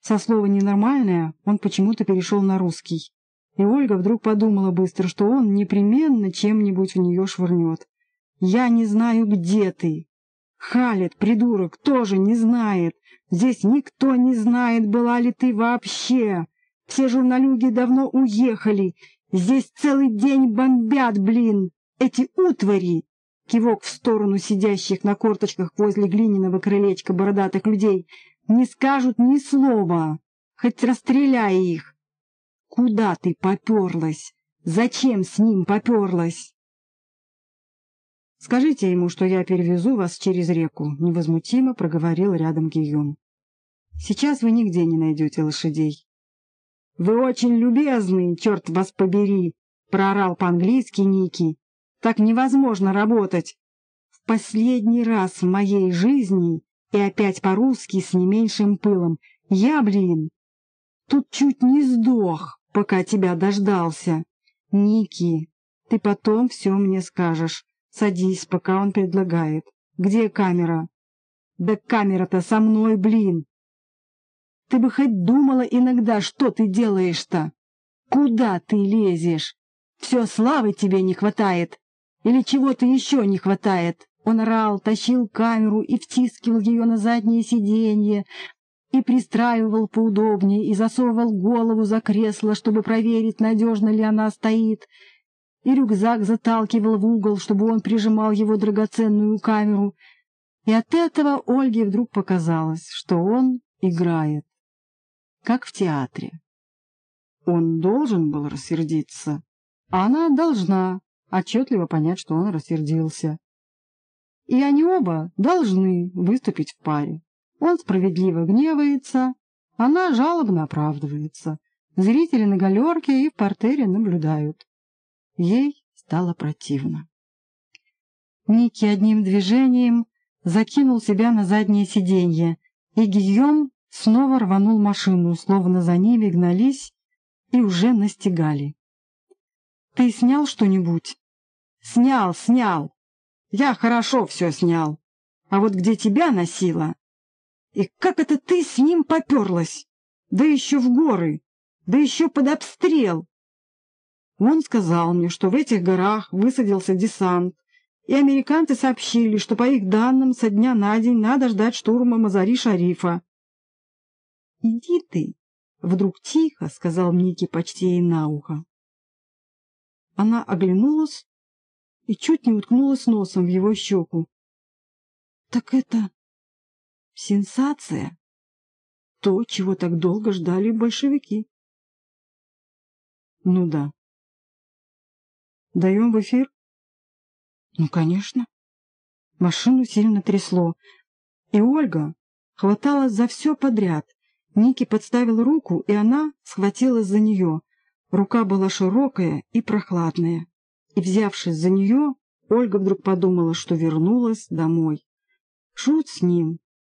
Со слова «ненормальная» он почему-то перешел на русский. И Ольга вдруг подумала быстро, что он непременно чем-нибудь в нее швырнет. «Я не знаю, где ты!» Халит, придурок, тоже не знает. Здесь никто не знает, была ли ты вообще. Все журналюги давно уехали. Здесь целый день бомбят, блин, эти утвари. Кивок в сторону сидящих на корточках возле глиняного крылечка бородатых людей. Не скажут ни слова, хоть расстреляй их. Куда ты поперлась? Зачем с ним поперлась? «Скажите ему, что я перевезу вас через реку», — невозмутимо проговорил рядом Гийом. «Сейчас вы нигде не найдете лошадей». «Вы очень любезны, черт вас побери!» — проорал по-английски Ники. «Так невозможно работать!» «В последний раз в моей жизни и опять по-русски с не меньшим пылом. Я, блин, тут чуть не сдох, пока тебя дождался. Ники, ты потом все мне скажешь. Садись, пока он предлагает. Где камера? Да камера-то со мной, блин! Ты бы хоть думала иногда, что ты делаешь-то? Куда ты лезешь? Все славы тебе не хватает. Или чего-то еще не хватает? Он орал, тащил камеру и втискивал ее на заднее сиденье, и пристраивал поудобнее, и засовывал голову за кресло, чтобы проверить, надежно ли она стоит, и рюкзак заталкивал в угол, чтобы он прижимал его драгоценную камеру. И от этого Ольге вдруг показалось, что он играет, как в театре. Он должен был рассердиться, а она должна отчетливо понять, что он рассердился. И они оба должны выступить в паре. Он справедливо гневается, она жалобно оправдывается. Зрители на галерке и в портере наблюдают. Ей стало противно. Ники одним движением закинул себя на заднее сиденье, и Гийом снова рванул машину, словно за ними гнались и уже настигали. — Ты снял что-нибудь? — Снял, снял. Я хорошо все снял. А вот где тебя носило? И как это ты с ним поперлась? Да еще в горы, да еще под обстрел. Он сказал мне, что в этих горах высадился десант, и американцы сообщили, что, по их данным, со дня на день надо ждать штурма Мазари-Шарифа. — Иди ты! — вдруг тихо сказал Ники почти ей на ухо. Она оглянулась и чуть не уткнулась носом в его щеку. — Так это сенсация! То, чего так долго ждали большевики. — Ну да. Даем в эфир? Ну, конечно. Машину сильно трясло. И Ольга хваталась за все подряд. Ники подставил руку, и она схватилась за нее. Рука была широкая и прохладная. И, взявшись за нее, Ольга вдруг подумала, что вернулась домой. Шут с ним.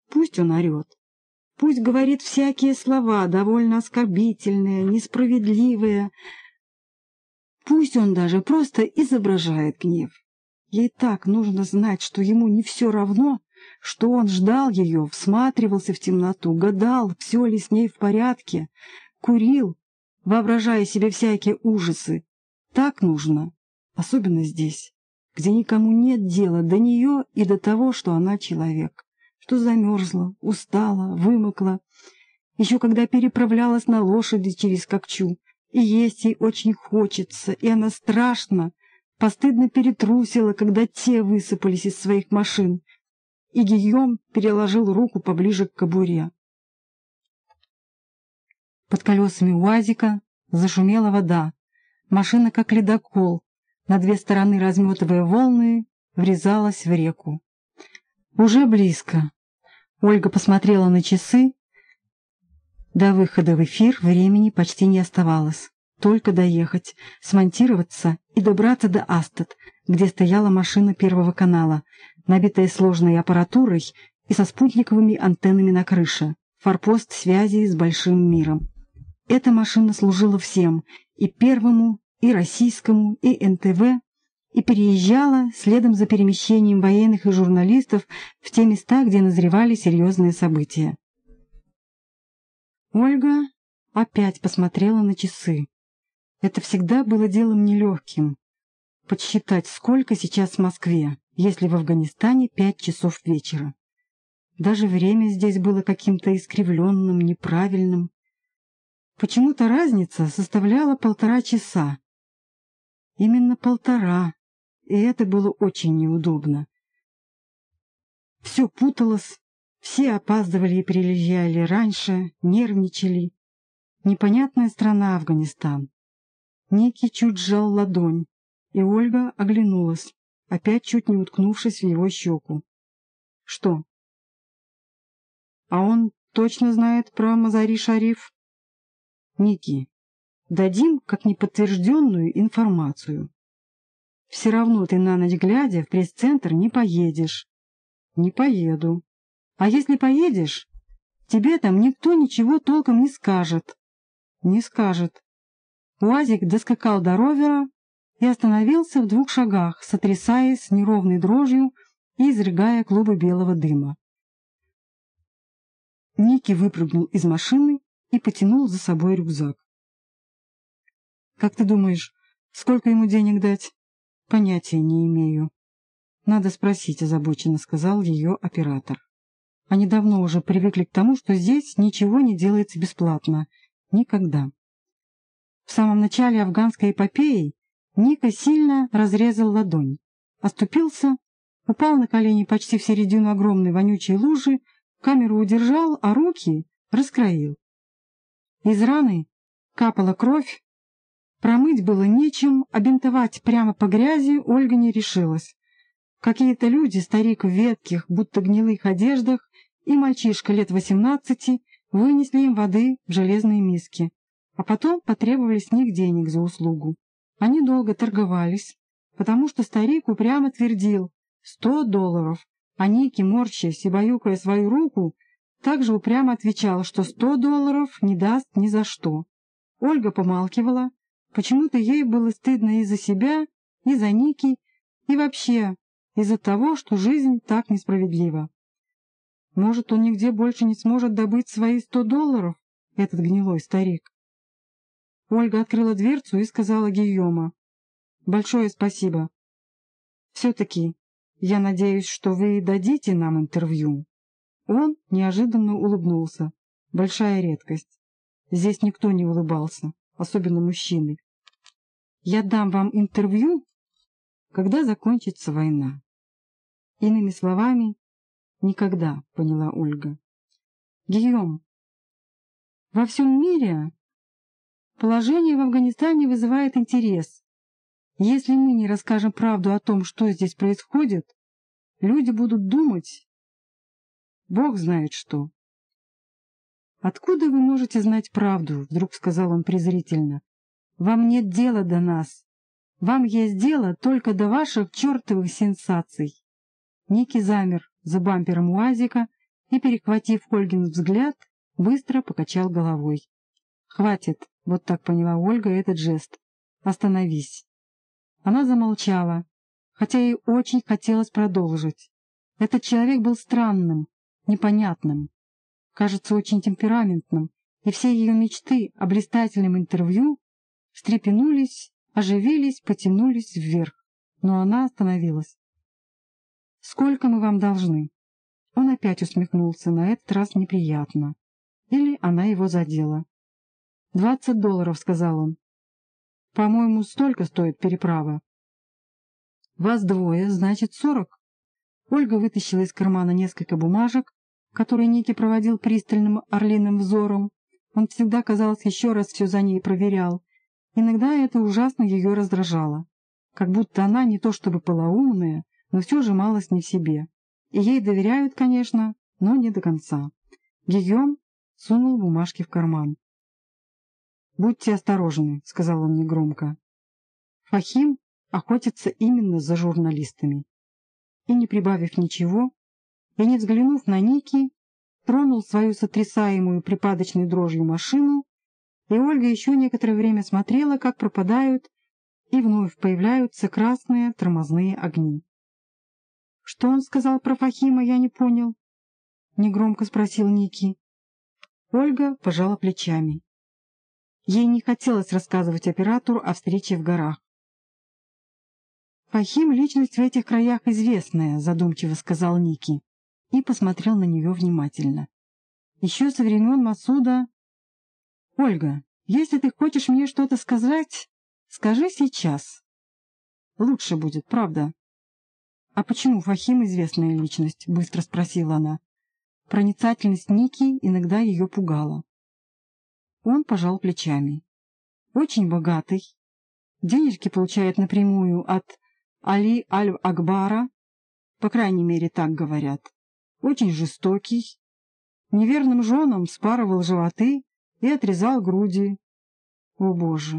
Пусть он орет. Пусть говорит всякие слова, довольно оскорбительные, несправедливые, Пусть он даже просто изображает гнев. Ей так нужно знать, что ему не все равно, что он ждал ее, всматривался в темноту, гадал, все ли с ней в порядке, курил, воображая себе всякие ужасы. Так нужно, особенно здесь, где никому нет дела до нее и до того, что она человек, что замерзла, устала, вымокла, еще когда переправлялась на лошади через Кокчу, и есть ей очень хочется, и она страшно, постыдно перетрусила, когда те высыпались из своих машин, и Гийом переложил руку поближе к кобуре. Под колесами УАЗика зашумела вода. Машина, как ледокол, на две стороны разметывая волны, врезалась в реку. Уже близко. Ольга посмотрела на часы до выхода в эфир времени почти не оставалось. Только доехать, смонтироваться и добраться до Астат, где стояла машина Первого канала, набитая сложной аппаратурой и со спутниковыми антеннами на крыше, форпост связи с большим миром. Эта машина служила всем, и Первому, и Российскому, и НТВ, и переезжала следом за перемещением военных и журналистов в те места, где назревали серьезные события. Ольга опять посмотрела на часы. Это всегда было делом нелегким. Подсчитать, сколько сейчас в Москве, если в Афганистане пять часов вечера. Даже время здесь было каким-то искривленным, неправильным. Почему-то разница составляла полтора часа. Именно полтора, и это было очень неудобно. Все путалось, все опаздывали и приезжали раньше, нервничали. Непонятная страна Афганистан. Ники чуть сжал ладонь, и Ольга оглянулась, опять чуть не уткнувшись в его щеку. «Что?» «А он точно знает про Мазари-Шариф?» «Ники, дадим как неподтвержденную информацию. Все равно ты на ночь глядя в пресс-центр не поедешь». «Не поеду. А если поедешь, тебе там никто ничего толком не скажет». «Не скажет». Уазик доскакал до ровера и остановился в двух шагах, сотрясаясь неровной дрожью и изрыгая клубы белого дыма. Ники выпрыгнул из машины и потянул за собой рюкзак. «Как ты думаешь, сколько ему денег дать?» «Понятия не имею». «Надо спросить», — озабоченно сказал ее оператор. Они давно уже привыкли к тому, что здесь ничего не делается бесплатно. Никогда. В самом начале афганской эпопеи Ника сильно разрезал ладонь, оступился, упал на колени почти в середину огромной вонючей лужи, камеру удержал, а руки раскроил. Из раны капала кровь, промыть было нечем, а бинтовать прямо по грязи Ольга не решилась. Какие-то люди, старик в ветких, будто гнилых одеждах, и мальчишка лет восемнадцати вынесли им воды в железные миски а потом потребовали с них денег за услугу. Они долго торговались, потому что старик упрямо твердил «сто долларов», а Ники, морщась и баюкая свою руку, также упрямо отвечал, что сто долларов не даст ни за что. Ольга помалкивала, почему-то ей было стыдно и за себя, и за Ники, и вообще из-за того, что жизнь так несправедлива. Может, он нигде больше не сможет добыть свои сто долларов, этот гнилой старик. Ольга открыла дверцу и сказала Гийома. «Большое спасибо. Все-таки я надеюсь, что вы дадите нам интервью». Он неожиданно улыбнулся. Большая редкость. Здесь никто не улыбался, особенно мужчины. «Я дам вам интервью, когда закончится война». Иными словами, никогда, поняла Ольга. Гийом, во всем мире Положение в Афганистане вызывает интерес. Если мы не расскажем правду о том, что здесь происходит, люди будут думать... Бог знает что. «Откуда вы можете знать правду?» — вдруг сказал он презрительно. «Вам нет дела до нас. Вам есть дело только до ваших чертовых сенсаций». Ники замер за бампером УАЗика и, перехватив Ольгин взгляд, быстро покачал головой. «Хватит!» — вот так поняла Ольга этот жест. «Остановись!» Она замолчала, хотя ей очень хотелось продолжить. Этот человек был странным, непонятным, кажется, очень темпераментным, и все ее мечты о блистательном интервью встрепенулись, оживились, потянулись вверх, но она остановилась. «Сколько мы вам должны?» Он опять усмехнулся, на этот раз неприятно. Или она его задела. «Двадцать долларов», — сказал он. «По-моему, столько стоит переправа». «Вас двое, значит, сорок». Ольга вытащила из кармана несколько бумажек, которые Ники проводил пристальным орлиным взором. Он всегда, казалось, еще раз все за ней проверял. Иногда это ужасно ее раздражало. Как будто она не то чтобы полоумная, но все же малость не в себе. И ей доверяют, конечно, но не до конца. Гийом сунул бумажки в карман. «Будьте осторожны», — сказал он негромко. Фахим охотится именно за журналистами. И не прибавив ничего, и не взглянув на Ники, тронул свою сотрясаемую припадочной дрожью машину, и Ольга еще некоторое время смотрела, как пропадают и вновь появляются красные тормозные огни. «Что он сказал про Фахима, я не понял?» — негромко спросил Ники. Ольга пожала плечами. Ей не хотелось рассказывать оператору о встрече в горах. «Фахим — личность в этих краях известная», — задумчиво сказал Ники и посмотрел на нее внимательно. «Еще со времен Масуда...» «Ольга, если ты хочешь мне что-то сказать, скажи сейчас. Лучше будет, правда?» «А почему Фахим известная личность?» — быстро спросила она. Проницательность Ники иногда ее пугала. Он пожал плечами. Очень богатый. Денежки получает напрямую от Али Аль-Акбара, по крайней мере, так говорят. Очень жестокий. Неверным женам спарывал животы и отрезал груди. О, Боже!